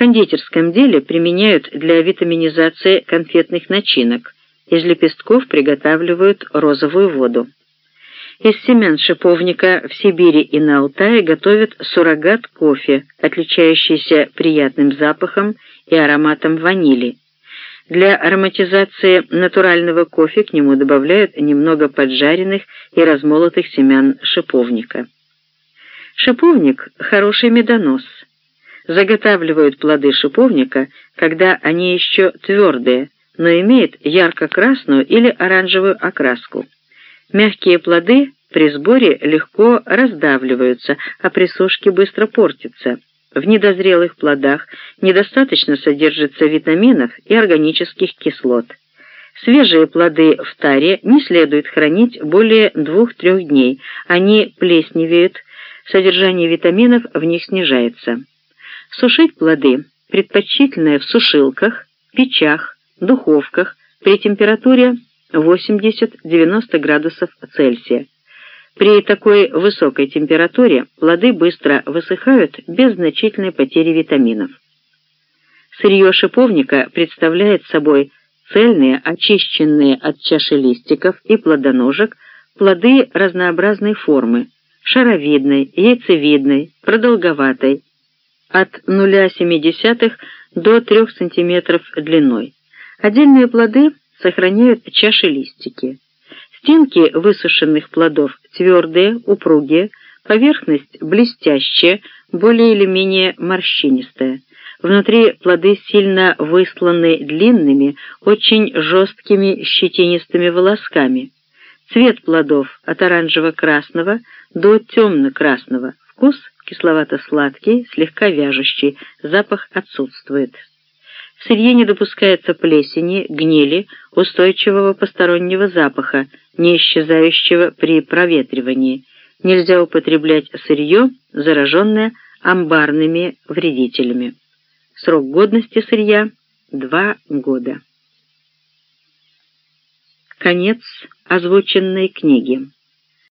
кондитерском деле применяют для витаминизации конфетных начинок. Из лепестков приготавливают розовую воду. Из семян шиповника в Сибири и на Алтае готовят суррогат кофе, отличающийся приятным запахом и ароматом ванили. Для ароматизации натурального кофе к нему добавляют немного поджаренных и размолотых семян шиповника. Шиповник – хороший медонос. Заготавливают плоды шиповника, когда они еще твердые, но имеют ярко-красную или оранжевую окраску. Мягкие плоды при сборе легко раздавливаются, а при сушке быстро портятся. В недозрелых плодах недостаточно содержится витаминов и органических кислот. Свежие плоды в таре не следует хранить более 2-3 дней, они плесневеют, содержание витаминов в них снижается. Сушить плоды предпочтительно в сушилках, печах, духовках при температуре 80-90 градусов Цельсия. При такой высокой температуре плоды быстро высыхают без значительной потери витаминов. Сырье шиповника представляет собой цельные, очищенные от чаши листиков и плодоножек плоды разнообразной формы, шаровидной, яйцевидной, продолговатой, от 0,7 до 3 см длиной. Отдельные плоды сохраняют чашелистики. Стенки высушенных плодов твердые, упругие, поверхность блестящая, более или менее морщинистая. Внутри плоды сильно высланы длинными, очень жесткими щетинистыми волосками. Цвет плодов от оранжево-красного до темно-красного. Вкус кисловато-сладкий, слегка вяжущий, запах отсутствует. В сырье не допускается плесени, гнили, устойчивого постороннего запаха, не исчезающего при проветривании. Нельзя употреблять сырье, зараженное амбарными вредителями. Срок годности сырья – два года. Конец озвученной книги.